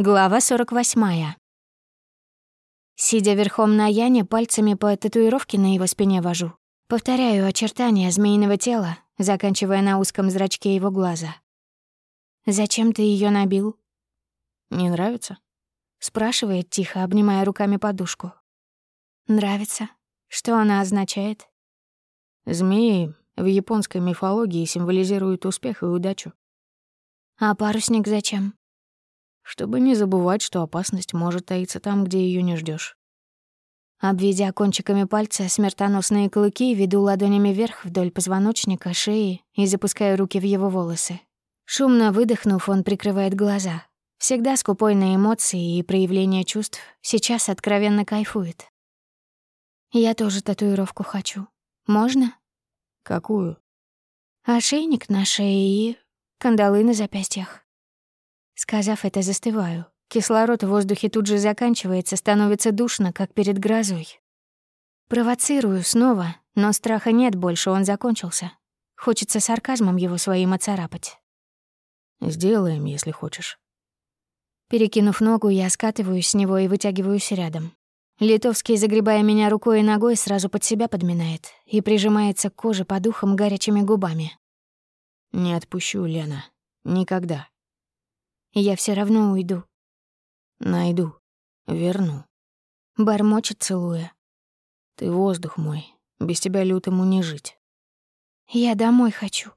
Глава 48. Сидя верхом на Яне, пальцами по татуировке на его спине вожу. Повторяю очертания змеиного тела, заканчивая на узком зрачке его глаза. «Зачем ты ее набил?» «Не нравится?» — спрашивает тихо, обнимая руками подушку. «Нравится. Что она означает?» «Змеи в японской мифологии символизируют успех и удачу». «А парусник зачем?» Чтобы не забывать, что опасность может таиться там, где ее не ждешь. Обведя кончиками пальца смертоносные клыки, веду ладонями вверх вдоль позвоночника, шеи и запускаю руки в его волосы. Шумно выдохнув, он прикрывает глаза. Всегда скупой на эмоции и проявление чувств, сейчас откровенно кайфует. Я тоже татуировку хочу. Можно? Какую? Ошейник на шее и кандалы на запястьях. Сказав это, застываю. Кислород в воздухе тут же заканчивается, становится душно, как перед грозой. Провоцирую снова, но страха нет больше, он закончился. Хочется сарказмом его своим оцарапать. «Сделаем, если хочешь». Перекинув ногу, я скатываюсь с него и вытягиваюсь рядом. Литовский, загребая меня рукой и ногой, сразу под себя подминает и прижимается к коже по духам горячими губами. «Не отпущу, Лена. Никогда» я все равно уйду. Найду, верну. Бормочет, целуя. Ты воздух мой, без тебя лютому не жить. Я домой хочу.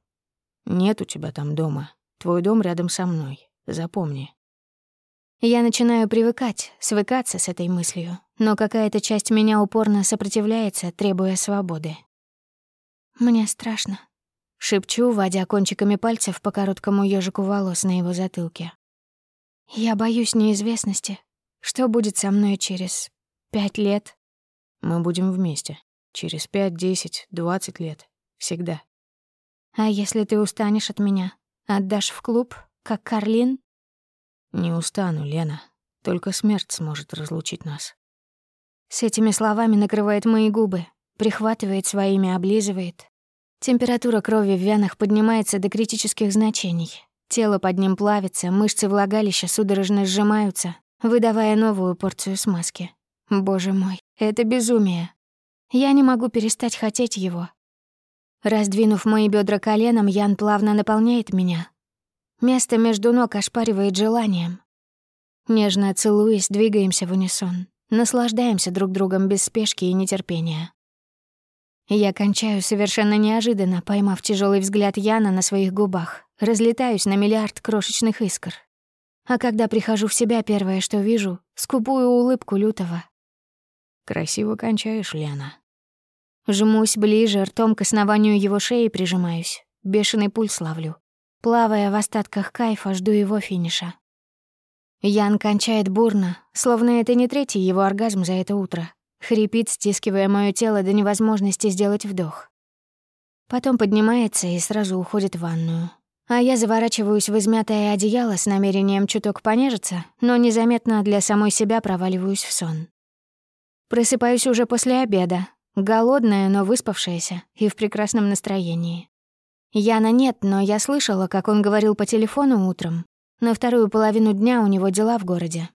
Нет у тебя там дома. Твой дом рядом со мной. Запомни. Я начинаю привыкать, свыкаться с этой мыслью, но какая-то часть меня упорно сопротивляется, требуя свободы. Мне страшно. Шепчу, водя кончиками пальцев по короткому ежику волос на его затылке. Я боюсь неизвестности. Что будет со мной через пять лет? Мы будем вместе. Через пять, десять, двадцать лет. Всегда. А если ты устанешь от меня? Отдашь в клуб, как Карлин? Не устану, Лена. Только смерть сможет разлучить нас. С этими словами накрывает мои губы, прихватывает своими, облизывает. Температура крови в венах поднимается до критических значений. Тело под ним плавится, мышцы влагалища судорожно сжимаются, выдавая новую порцию смазки. Боже мой, это безумие. Я не могу перестать хотеть его. Раздвинув мои бедра коленом, Ян плавно наполняет меня. Место между ног ошпаривает желанием. Нежно целуясь, двигаемся в унисон. Наслаждаемся друг другом без спешки и нетерпения. Я кончаю совершенно неожиданно, поймав тяжелый взгляд Яна на своих губах, разлетаюсь на миллиард крошечных искр. А когда прихожу в себя, первое, что вижу — скупую улыбку лютого. «Красиво кончаешь, Лена». Жмусь ближе, ртом к основанию его шеи прижимаюсь, бешеный пульс ловлю. Плавая в остатках кайфа, жду его финиша. Ян кончает бурно, словно это не третий его оргазм за это утро. Хрипит, стискивая моё тело до невозможности сделать вдох. Потом поднимается и сразу уходит в ванную. А я заворачиваюсь в измятое одеяло с намерением чуток понежиться, но незаметно для самой себя проваливаюсь в сон. Просыпаюсь уже после обеда, голодная, но выспавшаяся и в прекрасном настроении. Яна нет, но я слышала, как он говорил по телефону утром. На вторую половину дня у него дела в городе.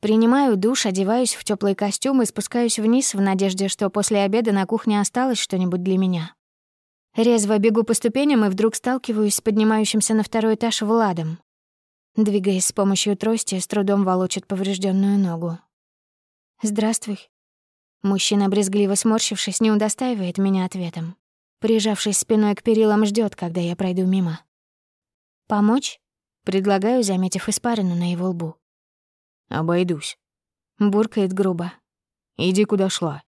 Принимаю душ, одеваюсь в теплый костюм и спускаюсь вниз в надежде, что после обеда на кухне осталось что-нибудь для меня. Резво бегу по ступеням и вдруг сталкиваюсь с поднимающимся на второй этаж Владом. Двигаясь с помощью трости, с трудом волочит поврежденную ногу. «Здравствуй». Мужчина, брезгливо сморщившись, не удостаивает меня ответом. Прижавшись спиной к перилам, ждет, когда я пройду мимо. «Помочь?» — предлагаю, заметив испарину на его лбу. «Обойдусь», — буркает грубо. «Иди, куда шла».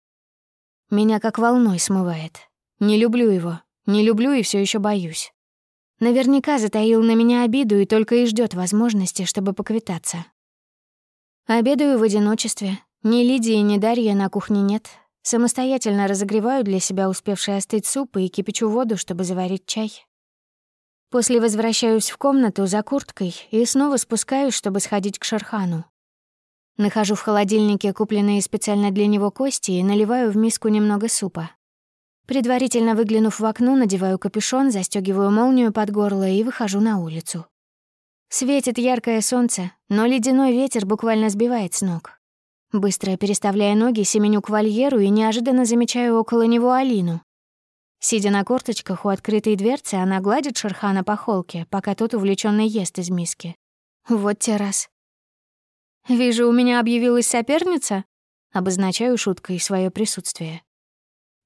Меня как волной смывает. Не люблю его, не люблю и все еще боюсь. Наверняка затаил на меня обиду и только и ждет возможности, чтобы поквитаться. Обедаю в одиночестве. Ни Лидии, ни Дарья на кухне нет. Самостоятельно разогреваю для себя успевший остыть суп и кипячу воду, чтобы заварить чай. После возвращаюсь в комнату за курткой и снова спускаюсь, чтобы сходить к Шерхану. Нахожу в холодильнике купленные специально для него кости и наливаю в миску немного супа. Предварительно выглянув в окно, надеваю капюшон, застегиваю молнию под горло и выхожу на улицу. Светит яркое солнце, но ледяной ветер буквально сбивает с ног. Быстро переставляя ноги, семеню к вольеру и неожиданно замечаю около него Алину. Сидя на корточках у открытой дверцы, она гладит Шерхана по холке, пока тот увлеченно ест из миски. Вот те раз. «Вижу, у меня объявилась соперница?» Обозначаю шуткой свое присутствие.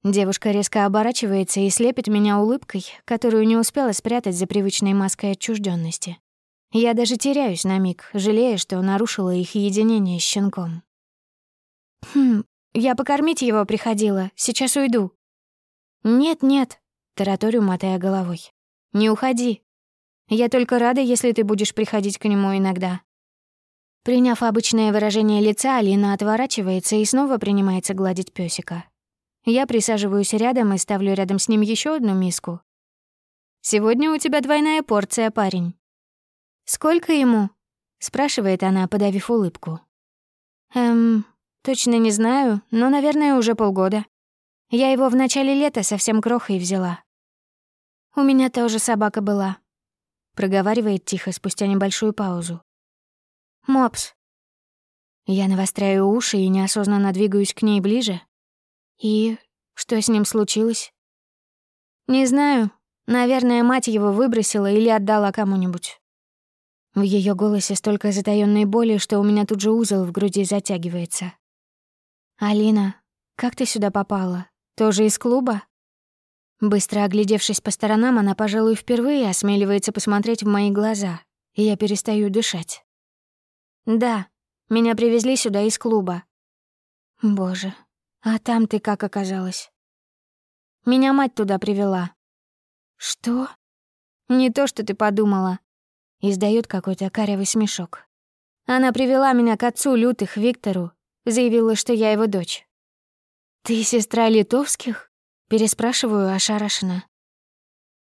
Девушка резко оборачивается и слепит меня улыбкой, которую не успела спрятать за привычной маской отчужденности. Я даже теряюсь на миг, жалея, что нарушила их единение с щенком. «Хм, я покормить его приходила, сейчас уйду». «Нет-нет», — тараторю, мотая головой. «Не уходи. Я только рада, если ты будешь приходить к нему иногда». Приняв обычное выражение лица, Алина отворачивается и снова принимается гладить пёсика. Я присаживаюсь рядом и ставлю рядом с ним еще одну миску. «Сегодня у тебя двойная порция, парень». «Сколько ему?» — спрашивает она, подавив улыбку. «Эм, точно не знаю, но, наверное, уже полгода. Я его в начале лета совсем крохой взяла. У меня тоже собака была», — проговаривает тихо спустя небольшую паузу. «Мопс». Я навостряю уши и неосознанно двигаюсь к ней ближе. И что с ним случилось? Не знаю. Наверное, мать его выбросила или отдала кому-нибудь. В ее голосе столько затаённой боли, что у меня тут же узел в груди затягивается. «Алина, как ты сюда попала? Тоже из клуба?» Быстро оглядевшись по сторонам, она, пожалуй, впервые осмеливается посмотреть в мои глаза, и я перестаю дышать. «Да, меня привезли сюда из клуба». «Боже, а там ты как оказалась?» «Меня мать туда привела». «Что?» «Не то, что ты подумала. Издает какой-то карявый смешок. Она привела меня к отцу лютых, Виктору, заявила, что я его дочь. «Ты сестра Литовских?» Переспрашиваю ошарашенно.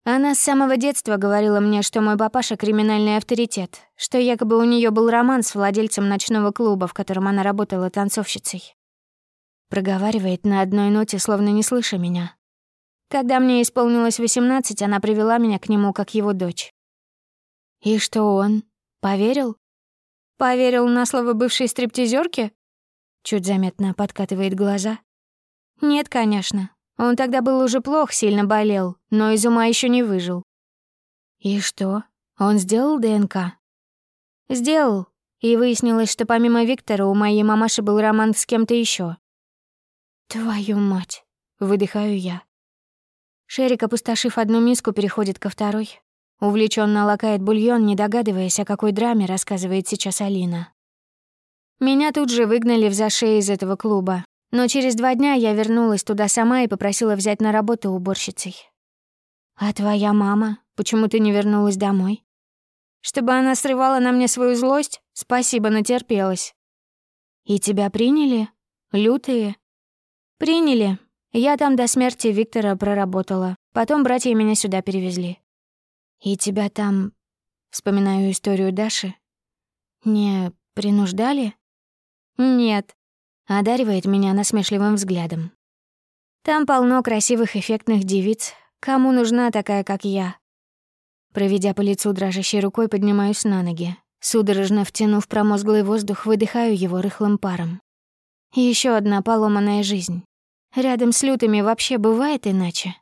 Она с самого детства говорила мне, что мой папаша — криминальный авторитет, что якобы у нее был роман с владельцем ночного клуба, в котором она работала танцовщицей. Проговаривает на одной ноте, словно не слыша меня. Когда мне исполнилось 18, она привела меня к нему как его дочь. И что он? Поверил? Поверил на слово бывшей стриптизерки? Чуть заметно подкатывает глаза. Нет, конечно. Он тогда был уже плох, сильно болел, но из ума еще не выжил. И что? Он сделал ДНК? Сделал. И выяснилось, что помимо Виктора у моей мамаши был роман с кем-то еще. Твою мать, выдыхаю я. Шерик, опустошив одну миску, переходит ко второй, Увлеченно лакает бульон, не догадываясь, о какой драме рассказывает сейчас Алина. Меня тут же выгнали в зашей из этого клуба, но через два дня я вернулась туда сама и попросила взять на работу уборщицей. «А твоя мама? Почему ты не вернулась домой?» «Чтобы она срывала на мне свою злость? Спасибо, натерпелась». «И тебя приняли? Лютые?» «Приняли. Я там до смерти Виктора проработала. Потом братья меня сюда перевезли. «И тебя там...» Вспоминаю историю Даши. «Не принуждали?» «Нет», — одаривает меня насмешливым взглядом. «Там полно красивых эффектных девиц. Кому нужна такая, как я?» Проведя по лицу дрожащей рукой, поднимаюсь на ноги. Судорожно втянув промозглый воздух, выдыхаю его рыхлым паром. Еще одна поломанная жизнь. Рядом с лютыми вообще бывает иначе.